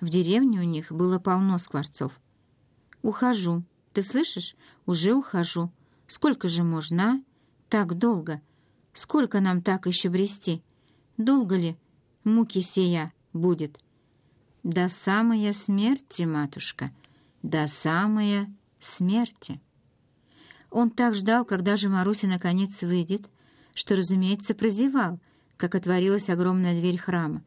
В деревне у них было полно скворцов. «Ухожу. Ты слышишь? Уже ухожу. Сколько же можно, а? Так долго. Сколько нам так еще брести? Долго ли муки сия будет?» «До самой смерти, матушка, до самой смерти». Он так ждал, когда же Маруся наконец выйдет, что, разумеется, прозевал, как отворилась огромная дверь храма.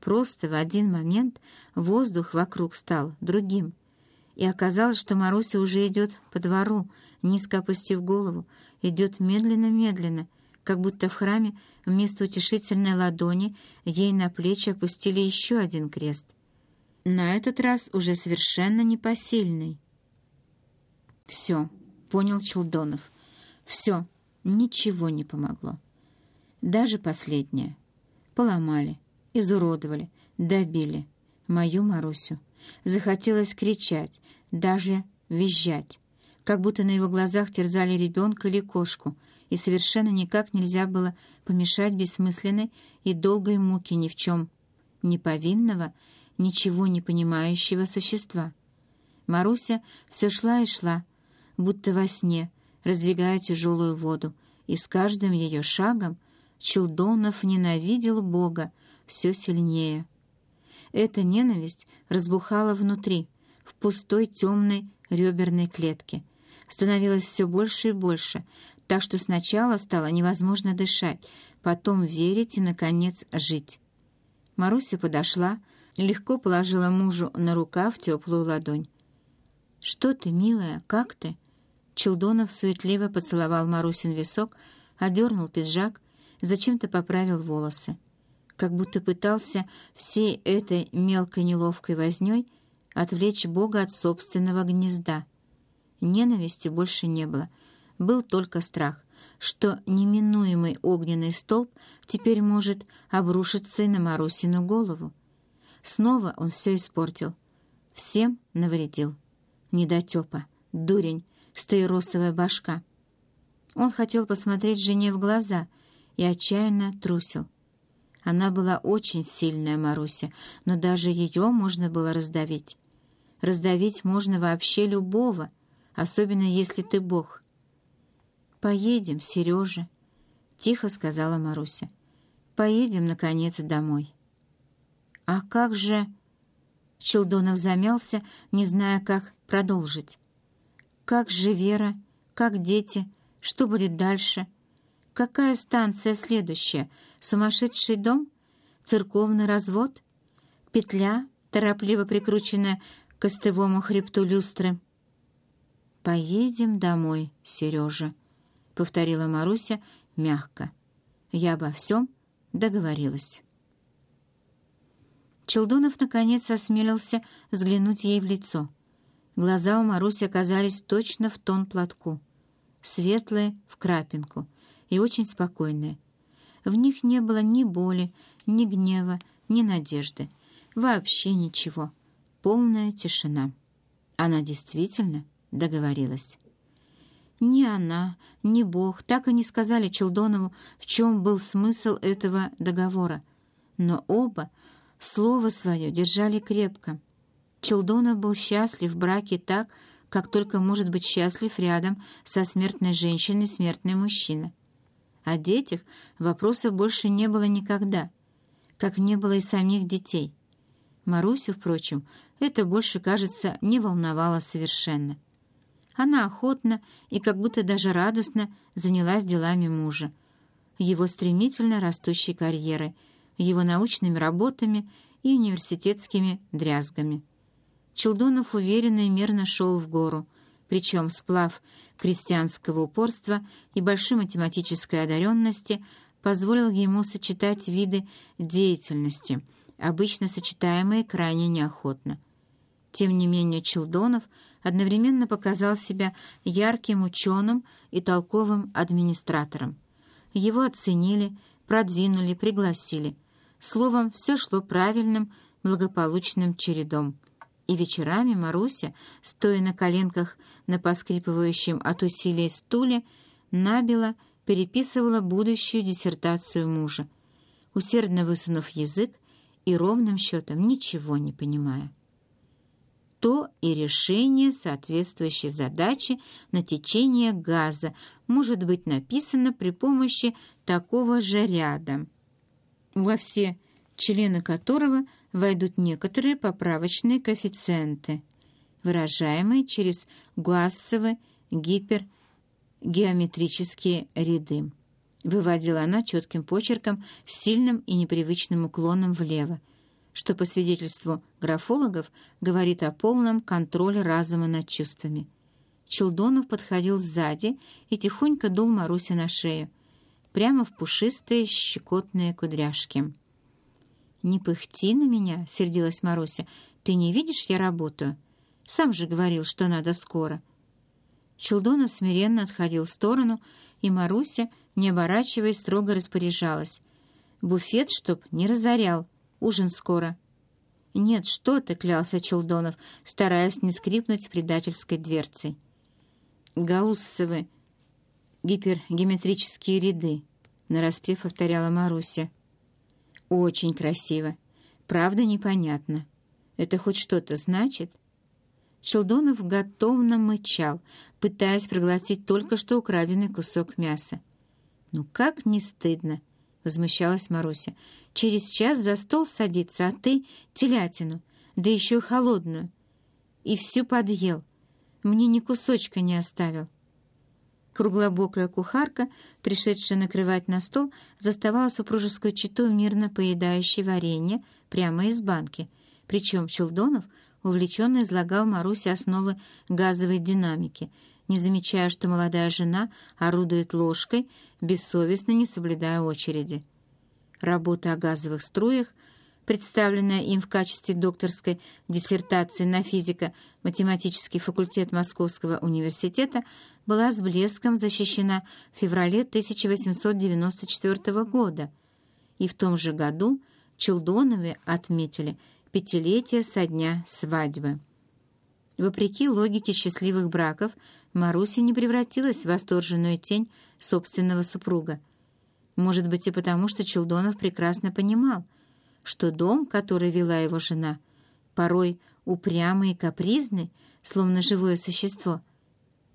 Просто в один момент воздух вокруг стал другим, и оказалось, что Маруся уже идет по двору, низко опустив голову, идет медленно-медленно, как будто в храме вместо утешительной ладони ей на плечи опустили еще один крест. На этот раз уже совершенно непосильный. «Все», — понял Челдонов, — «все, ничего не помогло. Даже последнее. Поломали, изуродовали, добили мою Марусю. Захотелось кричать, даже визжать, как будто на его глазах терзали ребенка или кошку, и совершенно никак нельзя было помешать бессмысленной и долгой муке ни в чем неповинного, ничего не понимающего существа. Маруся все шла и шла, будто во сне, раздвигая тяжелую воду, и с каждым ее шагом Челдонов ненавидел Бога все сильнее. Эта ненависть разбухала внутри, в пустой темной реберной клетке. Становилось все больше и больше, так что сначала стало невозможно дышать, потом верить и, наконец, жить. Маруся подошла, легко положила мужу на рукав теплую ладонь. «Что ты, милая, как ты?» Челдонов суетливо поцеловал Марусин висок, одернул пиджак, зачем-то поправил волосы. Как будто пытался всей этой мелкой неловкой вознёй отвлечь Бога от собственного гнезда. Ненависти больше не было. Был только страх, что неминуемый огненный столб теперь может обрушиться и на Марусину голову. Снова он все испортил. Всем навредил. Недотепа, дурень, стаиросовая башка. Он хотел посмотреть жене в глаза и отчаянно трусил. Она была очень сильная, Маруся, но даже ее можно было раздавить. Раздавить можно вообще любого, особенно если ты бог. «Поедем, Сережа», — тихо сказала Маруся. «Поедем, наконец, домой». «А как же...» Челдонов замялся, не зная, как продолжить. Как же Вера? Как дети? Что будет дальше? Какая станция следующая? Сумасшедший дом? Церковный развод? Петля, торопливо прикрученная к костевому хребту люстры? «Поедем домой, Сережа», — повторила Маруся мягко. «Я обо всем договорилась». Челдонов наконец осмелился взглянуть ей в лицо — Глаза у Маруси оказались точно в тон платку, светлые в крапинку и очень спокойные. В них не было ни боли, ни гнева, ни надежды. Вообще ничего. Полная тишина. Она действительно договорилась. Ни она, ни Бог так и не сказали Челдонову, в чем был смысл этого договора. Но оба слово свое держали крепко — Челдонов был счастлив в браке так, как только может быть счастлив рядом со смертной женщиной смертный мужчина. О детях вопросов больше не было никогда, как не было и самих детей. Марусю, впрочем, это больше, кажется, не волновало совершенно. Она охотно и как будто даже радостно занялась делами мужа, его стремительно растущей карьерой, его научными работами и университетскими дрязгами. Челдонов уверенно и мерно шел в гору, причем сплав крестьянского упорства и большой математической одаренности позволил ему сочетать виды деятельности, обычно сочетаемые крайне неохотно. Тем не менее Челдонов одновременно показал себя ярким ученым и толковым администратором. Его оценили, продвинули, пригласили. Словом, все шло правильным, благополучным чередом — и вечерами Маруся, стоя на коленках на поскрипывающем от усилий стуле, набила переписывала будущую диссертацию мужа, усердно высунув язык и ровным счетом ничего не понимая. То и решение соответствующей задачи на течение газа может быть написано при помощи такого же ряда, во все члены которого войдут некоторые поправочные коэффициенты, выражаемые через гуассовые гипергеометрические ряды. Выводила она четким почерком с сильным и непривычным уклоном влево, что по свидетельству графологов говорит о полном контроле разума над чувствами. Челдонов подходил сзади и тихонько дул Марусе на шею, прямо в пушистые щекотные кудряшки. «Не пыхти на меня», — сердилась Маруся. «Ты не видишь, я работаю. Сам же говорил, что надо скоро». Челдонов смиренно отходил в сторону, и Маруся, не оборачиваясь, строго распоряжалась. «Буфет, чтоб не разорял. Ужин скоро». «Нет, что ты!» — клялся Челдонов, стараясь не скрипнуть предательской дверцей. «Гауссовы гипергеометрические ряды», — нараспев повторяла Маруся. «Очень красиво. Правда непонятно. Это хоть что-то значит?» Челдонов готовно мычал, пытаясь проглотить только что украденный кусок мяса. «Ну как не стыдно!» — возмущалась Маруся. «Через час за стол садиться, а ты — телятину, да еще холодную. И всю подъел. Мне ни кусочка не оставил». Круглобокая кухарка, пришедшая накрывать на стол, заставала супружескую чету, мирно поедающей варенье прямо из банки. Причем Челдонов увлеченно излагал Марусе основы газовой динамики, не замечая, что молодая жена орудует ложкой, бессовестно не соблюдая очереди. Работа о газовых струях, представленная им в качестве докторской диссертации на физико-математический факультет Московского университета, была с блеском защищена в феврале 1894 года, и в том же году Челдонове отметили пятилетие со дня свадьбы. Вопреки логике счастливых браков, Маруся не превратилась в восторженную тень собственного супруга. Может быть и потому, что Челдонов прекрасно понимал, что дом, который вела его жена, порой упрямый и капризный, словно живое существо,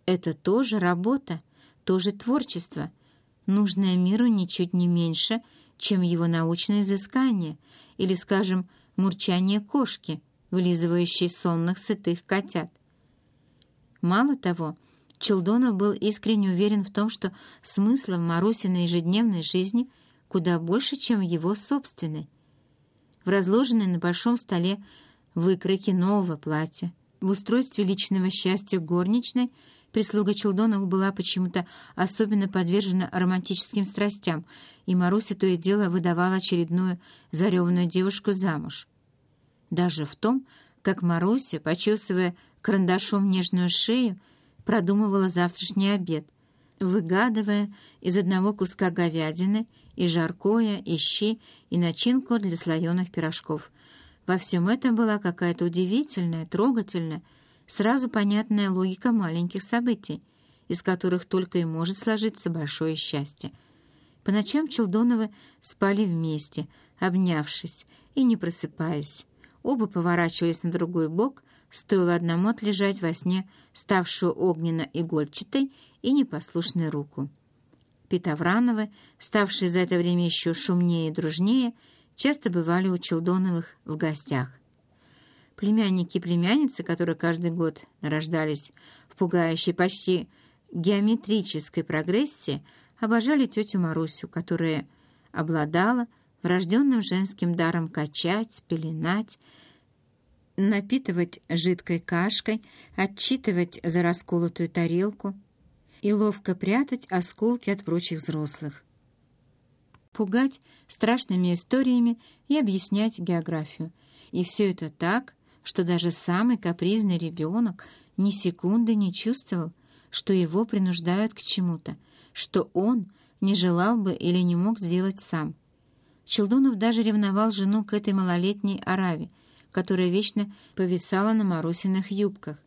это тоже работа, тоже творчество, нужное миру ничуть не меньше, чем его научное изыскание или, скажем, мурчание кошки, вылизывающей сонных сытых котят. Мало того, Челдонов был искренне уверен в том, что смысла в Марусиной ежедневной жизни куда больше, чем в его собственной. В разложенной на большом столе выкройке нового платья, в устройстве личного счастья горничной — Прислуга Челдонов была почему-то особенно подвержена романтическим страстям, и Маруся то и дело выдавала очередную зареванную девушку замуж. Даже в том, как Маруся, почесывая карандашом нежную шею, продумывала завтрашний обед, выгадывая из одного куска говядины и жаркое, и щи, и начинку для слоеных пирожков. Во всем этом была какая-то удивительная, трогательная, сразу понятная логика маленьких событий, из которых только и может сложиться большое счастье. По ночам Челдоновы спали вместе, обнявшись и не просыпаясь. Оба поворачивались на другой бок, стоило одному отлежать во сне ставшую огненно-игольчатой и непослушной руку. Петоврановы, ставшие за это время еще шумнее и дружнее, часто бывали у Челдоновых в гостях. Племянники и племянницы, которые каждый год рождались в пугающей почти геометрической прогрессии, обожали тетю Марусю, которая обладала врожденным женским даром качать, пеленать, напитывать жидкой кашкой, отчитывать за расколотую тарелку и ловко прятать осколки от прочих взрослых, пугать страшными историями и объяснять географию. И все это так, что даже самый капризный ребенок ни секунды не чувствовал, что его принуждают к чему-то, что он не желал бы или не мог сделать сам. Челдунов даже ревновал жену к этой малолетней Араве, которая вечно повисала на Марусиных юбках,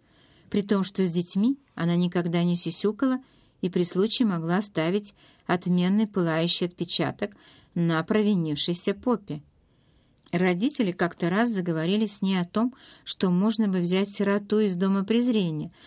при том, что с детьми она никогда не сюсюкала и при случае могла ставить отменный пылающий отпечаток на провинившейся попе. Родители как-то раз заговорили с ней о том, что можно бы взять сироту из дома презрения,